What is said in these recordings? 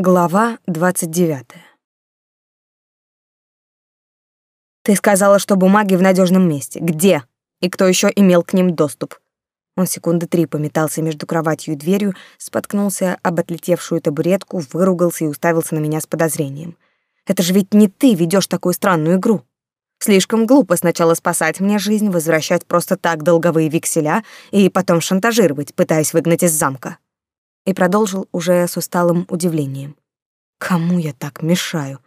Глава 29. Ты сказала, что бумаги в надежном месте. Где? И кто еще имел к ним доступ? Он секунды три пометался между кроватью и дверью, споткнулся об отлетевшую табуретку, выругался и уставился на меня с подозрением. Это же ведь не ты ведешь такую странную игру. Слишком глупо сначала спасать мне жизнь, возвращать просто так долговые векселя и потом шантажировать, пытаясь выгнать из замка и продолжил уже с усталым удивлением. Кому я так мешаю?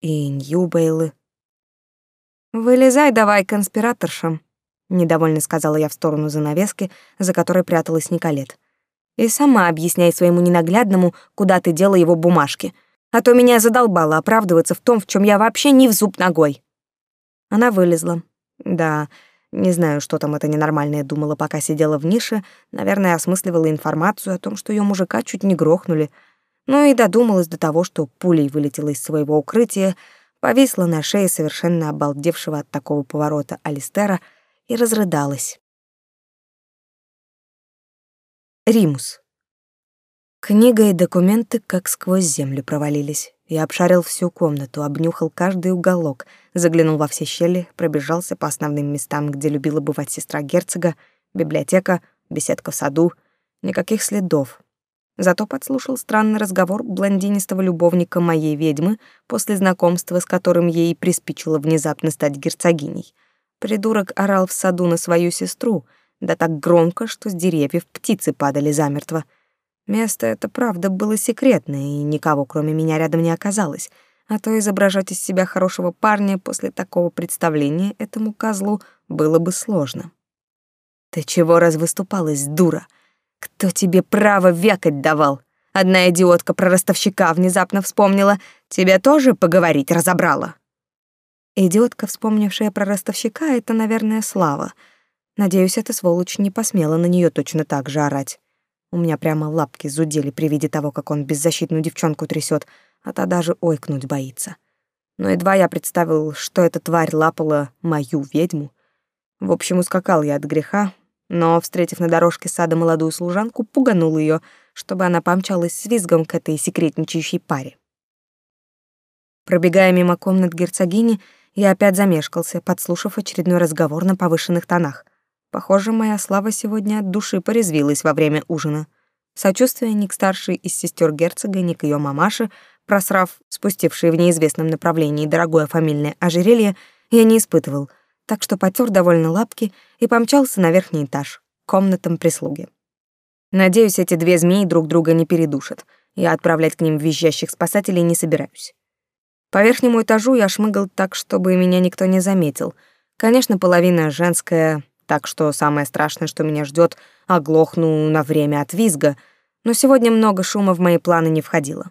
И Ньюбейлы. Вылезай давай, конспираторшам, недовольно сказала я в сторону занавески, за которой пряталась Николет. И сама объясняй своему ненаглядному, куда ты дела его бумажки, а то меня задолбало оправдываться в том, в чем я вообще не в зуб ногой. Она вылезла. Да, не знаю, что там это ненормальное думала, пока сидела в нише. Наверное, осмысливала информацию о том, что ее мужика чуть не грохнули. Ну и додумалась до того, что пулей вылетела из своего укрытия, повисла на шее совершенно обалдевшего от такого поворота Алистера и разрыдалась. Римус. Книга и документы как сквозь землю провалились. Я обшарил всю комнату, обнюхал каждый уголок, заглянул во все щели, пробежался по основным местам, где любила бывать сестра герцога, библиотека, беседка в саду. Никаких следов. Зато подслушал странный разговор блондинистого любовника моей ведьмы, после знакомства с которым ей приспичило внезапно стать герцогиней. Придурок орал в саду на свою сестру, да так громко, что с деревьев птицы падали замертво — Место это, правда, было секретное, и никого, кроме меня, рядом не оказалось. А то изображать из себя хорошего парня после такого представления этому козлу было бы сложно. «Ты чего развыступалась, дура? Кто тебе право вякать давал? Одна идиотка про ростовщика внезапно вспомнила. Тебя тоже поговорить разобрала?» Идиотка, вспомнившая про ростовщика, это, наверное, Слава. Надеюсь, эта сволочь не посмела на нее точно так же орать. У меня прямо лапки зудели при виде того, как он беззащитную девчонку трясет, а та даже ойкнуть боится. Но едва я представил, что эта тварь лапала мою ведьму. В общем, ускакал я от греха, но, встретив на дорожке сада молодую служанку, пуганул ее, чтобы она помчалась с визгом к этой секретничающей паре. Пробегая мимо комнат герцогини, я опять замешкался, подслушав очередной разговор на повышенных тонах. Похоже, моя слава сегодня от души порезвилась во время ужина. Сочувствия ни к старшей из сестер герцога, ни к ее мамаше, просрав спустившие в неизвестном направлении дорогое фамильное ожерелье, я не испытывал, так что потер довольно лапки и помчался на верхний этаж, комнатам прислуги. Надеюсь, эти две змеи друг друга не передушат. Я отправлять к ним визжащих спасателей не собираюсь. По верхнему этажу я шмыгал так, чтобы меня никто не заметил. Конечно, половина женская так что самое страшное, что меня ждет, оглохну на время от визга, но сегодня много шума в мои планы не входило.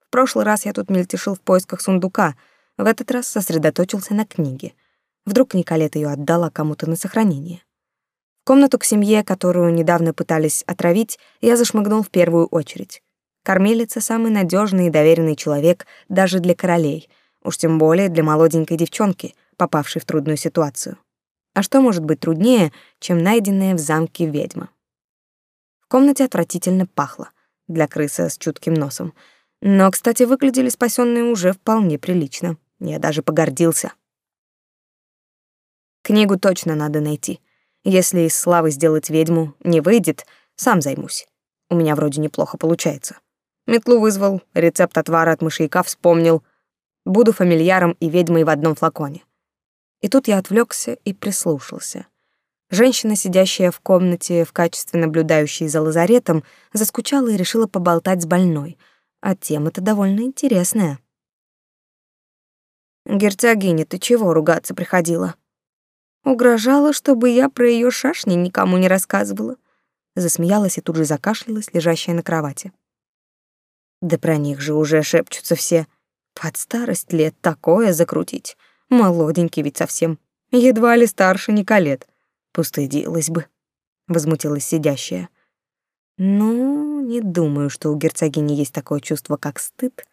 В прошлый раз я тут мельтешил в поисках сундука, в этот раз сосредоточился на книге. Вдруг Николет ее отдала кому-то на сохранение. В комнату к семье, которую недавно пытались отравить, я зашмыгнул в первую очередь. Кормилица — самый надежный и доверенный человек даже для королей, уж тем более для молоденькой девчонки, попавшей в трудную ситуацию. А что может быть труднее, чем найденная в замке ведьма? В комнате отвратительно пахло для крысы с чутким носом. Но, кстати, выглядели спасенные уже вполне прилично. Я даже погордился. Книгу точно надо найти. Если из славы сделать ведьму не выйдет, сам займусь. У меня вроде неплохо получается. Метлу вызвал, рецепт отвара от мышьяка вспомнил. Буду фамильяром и ведьмой в одном флаконе. И тут я отвлекся и прислушался. Женщина, сидящая в комнате в качестве наблюдающей за лазаретом, заскучала и решила поболтать с больной. А тема-то довольно интересная. «Герцогиня, ты чего ругаться приходила?» Угрожала, чтобы я про ее шашни никому не рассказывала. Засмеялась и тут же закашлялась, лежащая на кровати. Да про них же уже шепчутся все. Под старость лет такое закрутить. Молоденький ведь совсем. Едва ли старше Николет. Пустыдилась бы, возмутилась сидящая. Ну, не думаю, что у герцогини есть такое чувство, как стыд.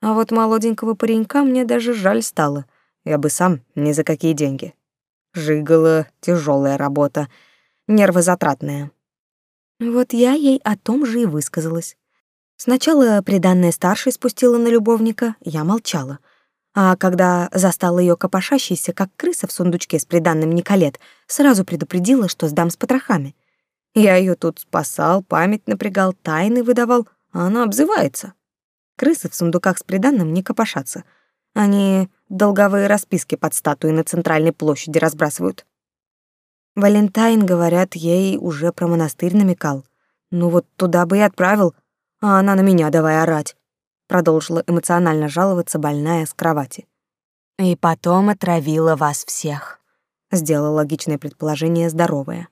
А вот молоденького паренька мне даже жаль стало. Я бы сам ни за какие деньги. Жигала тяжелая работа, нервозатратная. Вот я ей о том же и высказалась. Сначала приданная старшей спустила на любовника, я молчала. А когда застала ее копошащейся, как крыса в сундучке с приданным Николет, сразу предупредила, что сдам с потрохами. Я ее тут спасал, память напрягал, тайны выдавал, а она обзывается. Крысы в сундуках с приданным не копошатся. Они долговые расписки под статуей на центральной площади разбрасывают. Валентайн, говорят, ей уже про монастырь намекал. Ну вот туда бы и отправил, а она на меня давай орать. Продолжила эмоционально жаловаться больная с кровати. И потом отравила вас всех. Сделала логичное предположение здоровое.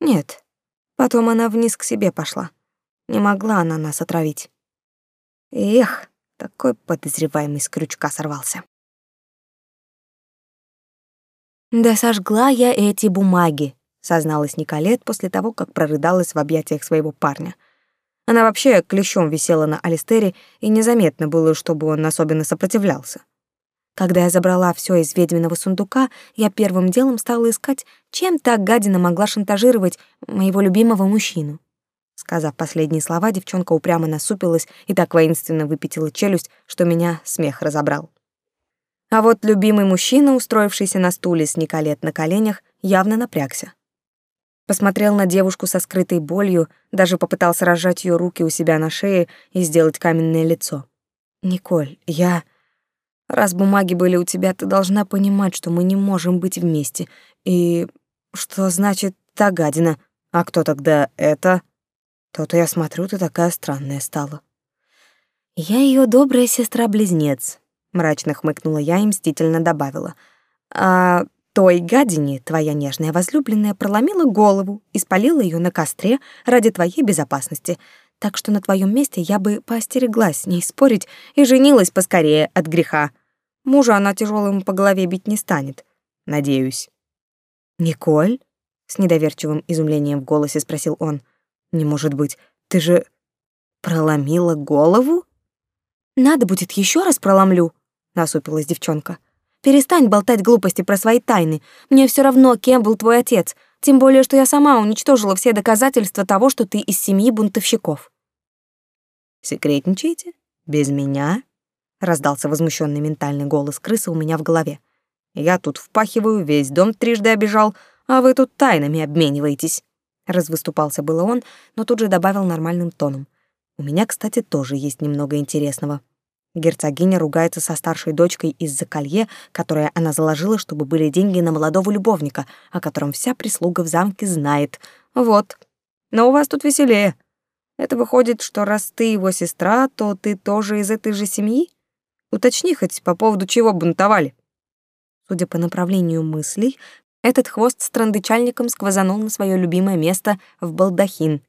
Нет, потом она вниз к себе пошла. Не могла она нас отравить. Эх, такой подозреваемый с крючка сорвался. «Да сожгла я эти бумаги», — созналась Николет после того, как прорыдалась в объятиях своего парня. Она вообще клещом висела на Алистере, и незаметно было, чтобы он особенно сопротивлялся. Когда я забрала все из ведьминого сундука, я первым делом стала искать, чем та гадина могла шантажировать моего любимого мужчину. Сказав последние слова, девчонка упрямо насупилась и так воинственно выпятила челюсть, что меня смех разобрал. А вот любимый мужчина, устроившийся на стуле с Николет на коленях, явно напрягся. Посмотрел на девушку со скрытой болью, даже попытался разжать ее руки у себя на шее и сделать каменное лицо. «Николь, я...» «Раз бумаги были у тебя, ты должна понимать, что мы не можем быть вместе. И что значит та гадина? А кто тогда это?» «То-то я смотрю, ты такая странная стала». «Я ее добрая сестра-близнец», мрачно хмыкнула я и мстительно добавила. А той гадине твоя нежная возлюбленная проломила голову и спалила ее на костре ради твоей безопасности. Так что на твоем месте я бы поостереглась с ней спорить и женилась поскорее от греха. Мужа она тяжелым по голове бить не станет, надеюсь. Николь? С недоверчивым изумлением в голосе спросил он. Не может быть, ты же проломила голову? Надо будет еще раз проломлю, насупилась девчонка. Перестань болтать глупости про свои тайны. Мне все равно, кем был твой отец, тем более что я сама уничтожила все доказательства того, что ты из семьи бунтовщиков. Секретничаете? Без меня? раздался возмущенный ментальный голос крысы у меня в голове. Я тут впахиваю, весь дом трижды обижал, а вы тут тайнами обмениваетесь. Развыступался было он, но тут же добавил нормальным тоном. У меня, кстати, тоже есть немного интересного. Герцогиня ругается со старшей дочкой из-за колье, которое она заложила, чтобы были деньги на молодого любовника, о котором вся прислуга в замке знает. Вот. Но у вас тут веселее. Это выходит, что раз ты его сестра, то ты тоже из этой же семьи? Уточни хоть по поводу чего бунтовали. Судя по направлению мыслей, этот хвост с трандычальником сквозанул на свое любимое место в балдахин.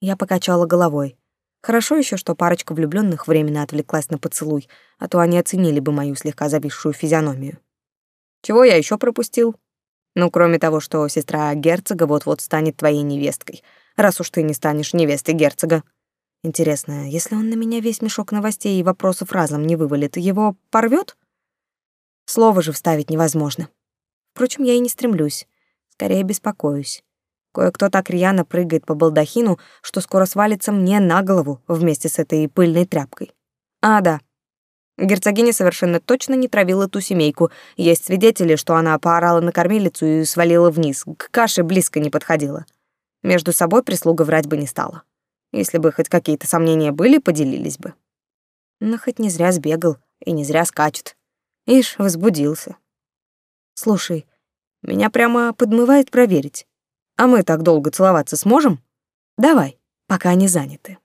Я покачала головой. Хорошо еще, что парочка влюбленных временно отвлеклась на поцелуй, а то они оценили бы мою слегка зависшую физиономию. Чего я еще пропустил? Ну, кроме того, что сестра герцога вот-вот станет твоей невесткой, раз уж ты не станешь невестой герцога. Интересно, если он на меня весь мешок новостей и вопросов разом не вывалит, его порвет? Слово же вставить невозможно. Впрочем, я и не стремлюсь. Скорее беспокоюсь. Кое-кто так рьяно прыгает по балдахину, что скоро свалится мне на голову вместе с этой пыльной тряпкой. А, да. Герцогиня совершенно точно не травила ту семейку. Есть свидетели, что она поорала на кормилицу и свалила вниз, к каше близко не подходила. Между собой прислуга врать бы не стала. Если бы хоть какие-то сомнения были, поделились бы. Но хоть не зря сбегал и не зря скачет. Ишь, возбудился. Слушай, меня прямо подмывает проверить. А мы так долго целоваться сможем? Давай, пока они заняты.